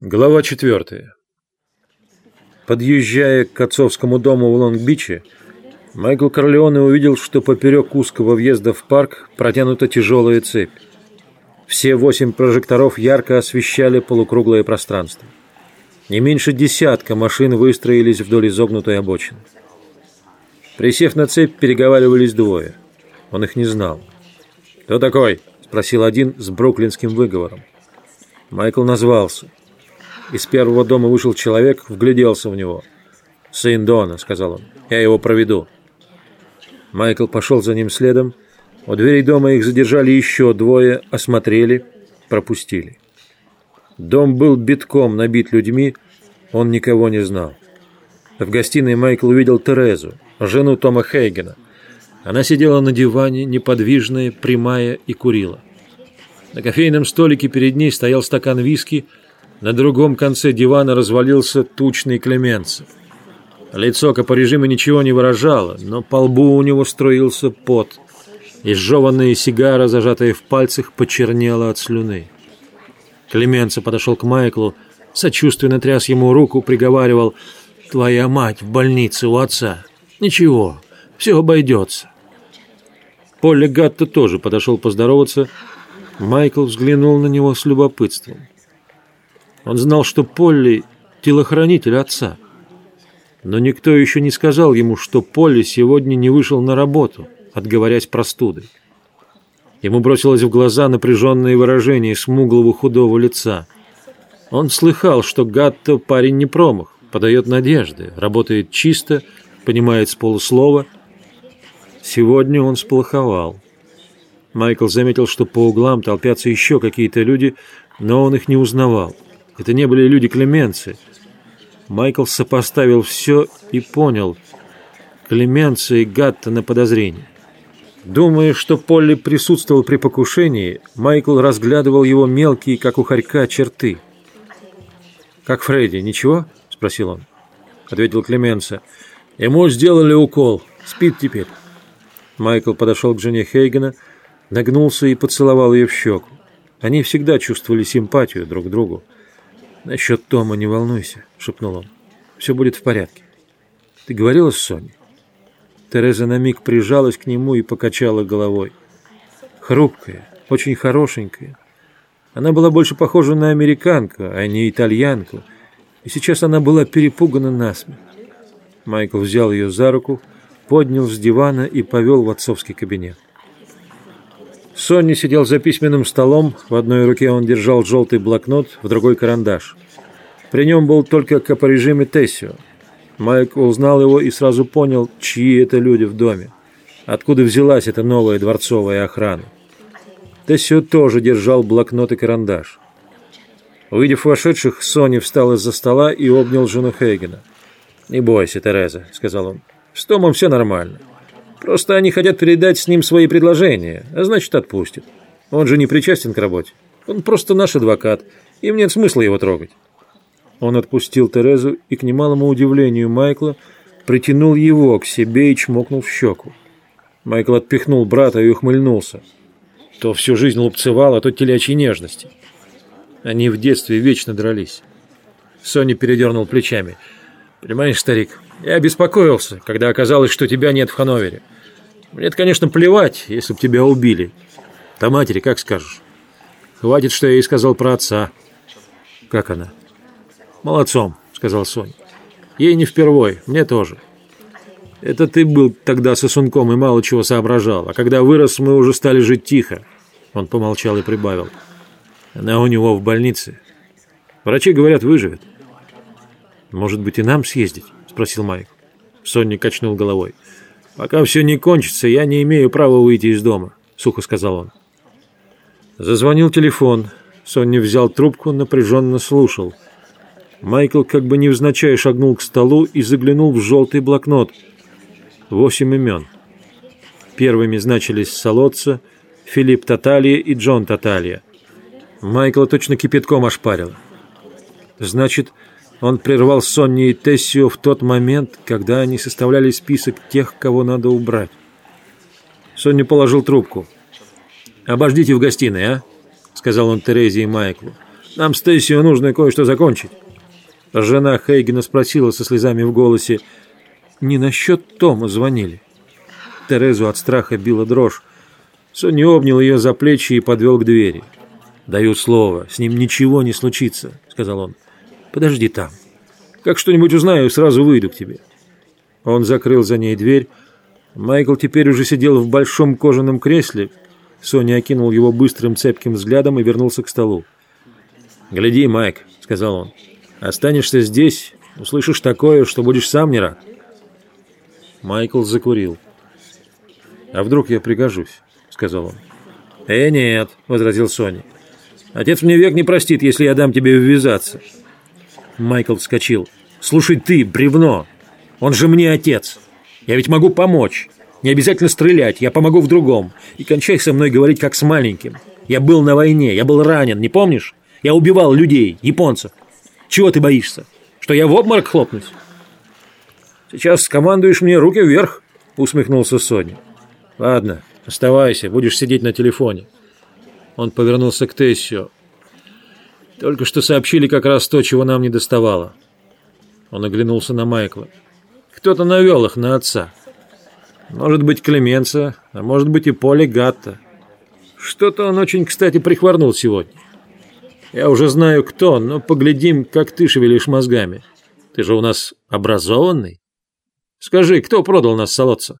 Глава четвертая. Подъезжая к отцовскому дому в Лонг-Биче, Майкл Корлеоне увидел, что поперек узкого въезда в парк протянута тяжелая цепь. Все восемь прожекторов ярко освещали полукруглое пространство. Не меньше десятка машин выстроились вдоль изогнутой обочины. Присев на цепь, переговаривались двое. Он их не знал. «Кто такой?» – спросил один с бруклинским выговором. Майкл назвался. Из первого дома вышел человек, вгляделся в него. «Сын Дона», — сказал он, — «я его проведу». Майкл пошел за ним следом. У дверей дома их задержали еще двое, осмотрели, пропустили. Дом был битком набит людьми, он никого не знал. В гостиной Майкл увидел Терезу, жену Тома Хейгена. Она сидела на диване, неподвижная, прямая и курила. На кофейном столике перед ней стоял стакан виски — на другом конце дивана развалился тучный Клеменцев. Лицо режима ничего не выражало, но по лбу у него строился пот. Изжеванная сигара, зажатая в пальцах, почернела от слюны. Клеменцев подошел к Майклу, сочувственно тряс ему руку, приговаривал «Твоя мать в больнице у отца. Ничего, все обойдется». Полли Гатта тоже подошел поздороваться. Майкл взглянул на него с любопытством. Он знал, что Полли – телохранитель отца. Но никто еще не сказал ему, что Полли сегодня не вышел на работу, отговорясь простудой. Ему бросилось в глаза напряженное выражение смуглого худого лица. Он слыхал, что Гатто парень не промах, подает надежды, работает чисто, понимает с полуслова. Сегодня он сплоховал. Майкл заметил, что по углам толпятся еще какие-то люди, но он их не узнавал. Это не были люди Клеменции. Майкл сопоставил все и понял. Клеменция и Гатта на подозрение. Думая, что Полли присутствовал при покушении, Майкл разглядывал его мелкие, как у хорька, черты. «Как Фредди, ничего?» – спросил он. Ответил Клеменция. «Ему сделали укол. Спит теперь». Майкл подошел к жене Хейгена, нагнулся и поцеловал ее в щеку. Они всегда чувствовали симпатию друг к другу. «Насчет Тома не волнуйся», — шепнул он. «Все будет в порядке. Ты говорила с Соней?» Тереза на миг прижалась к нему и покачала головой. Хрупкая, очень хорошенькая. Она была больше похожа на американку, а не итальянку, и сейчас она была перепугана насмерть. Майкл взял ее за руку, поднял с дивана и повел в отцовский кабинет. Сонни сидел за письменным столом, в одной руке он держал желтый блокнот, в другой карандаш. При нем был только капорежим и Тессио. Майк узнал его и сразу понял, чьи это люди в доме. Откуда взялась эта новая дворцовая охрана. Тессио тоже держал блокнот и карандаш. Увидев вошедших, Сони встал из-за стола и обнял жену Хейгена. «Не бойся, Тереза», — сказал он. «С Томом все нормально. Просто они хотят передать с ним свои предложения, а значит отпустят. Он же не причастен к работе. Он просто наш адвокат. Им нет смысла его трогать. Он отпустил Терезу и, к немалому удивлению Майкла, притянул его к себе и чмокнул в щеку. Майкл отпихнул брата и ухмыльнулся. То всю жизнь лупцевал, а то телячьей нежности. Они в детстве вечно дрались. Соня передернул плечами. «Понимаешь, старик, я беспокоился, когда оказалось, что тебя нет в Хановере. Мне-то, конечно, плевать, если бы тебя убили. Да матери, как скажешь. Хватит, что я ей сказал про отца. Как она? Молодцом, сказал Соня. Ей не впервой, мне тоже. Это ты был тогда сосунком и мало чего соображал, а когда вырос, мы уже стали жить тихо. Он помолчал и прибавил. Она у него в больнице. Врачи говорят, выживет. Может быть, и нам съездить? спросил Майк. Сонни качнул головой. «Пока все не кончится, я не имею права выйти из дома», — сухо сказал он. Зазвонил телефон. Сонни взял трубку, напряженно слушал. Майкл как бы невзначай шагнул к столу и заглянул в желтый блокнот. Восемь имен. Первыми значились Солодца, Филипп Таталия и Джон Таталия. Майкла точно кипятком ошпарил. Значит, он прервал Сонни и Тессио в тот момент, когда они составляли список тех, кого надо убрать. Сонни положил трубку. «Обождите в гостиной, а?» — сказал он Терезе и Майклу. Нам с Тейсио нужно кое-что закончить». Жена Хейгена спросила со слезами в голосе, «Не насчет Тома звонили?» Терезу от страха била дрожь. Сони обнял ее за плечи и подвел к двери. «Даю слово, с ним ничего не случится», — сказал он. «Подожди там. Как что-нибудь узнаю, сразу выйду к тебе». Он закрыл за ней дверь. Майкл теперь уже сидел в большом кожаном кресле. Соня окинул его быстрым цепким взглядом и вернулся к столу. «Гляди, Майк», — сказал он. «Останешься здесь, услышишь такое, что будешь сам не рад». Майкл закурил. «А вдруг я пригожусь?» — сказал он. «Э, нет», — возразил Соня. «Отец мне век не простит, если я дам тебе ввязаться». Майкл вскочил. «Слушай ты, бревно! Он же мне отец! Я ведь могу помочь! Не обязательно стрелять, я помогу в другом. И кончай со мной говорить, как с маленьким. Я был на войне, я был ранен, не помнишь? Я убивал людей, японцев. Чего ты боишься? Что я в обморок хлопнусь?» «Сейчас скомандуешь мне руки вверх», — усмехнулся Соня. «Ладно, оставайся, будешь сидеть на телефоне». Он повернулся к Тессио. «Только что сообщили как раз то, чего нам не доставало». Он оглянулся на Майкла. «Кто-то навел их на отца. Может быть, Клеменца, а может быть и Поли Гатта. Что-то он очень, кстати, прихворнул сегодня. Я уже знаю, кто, но поглядим, как ты шевелишь мозгами. Ты же у нас образованный. Скажи, кто продал нас Солодца?»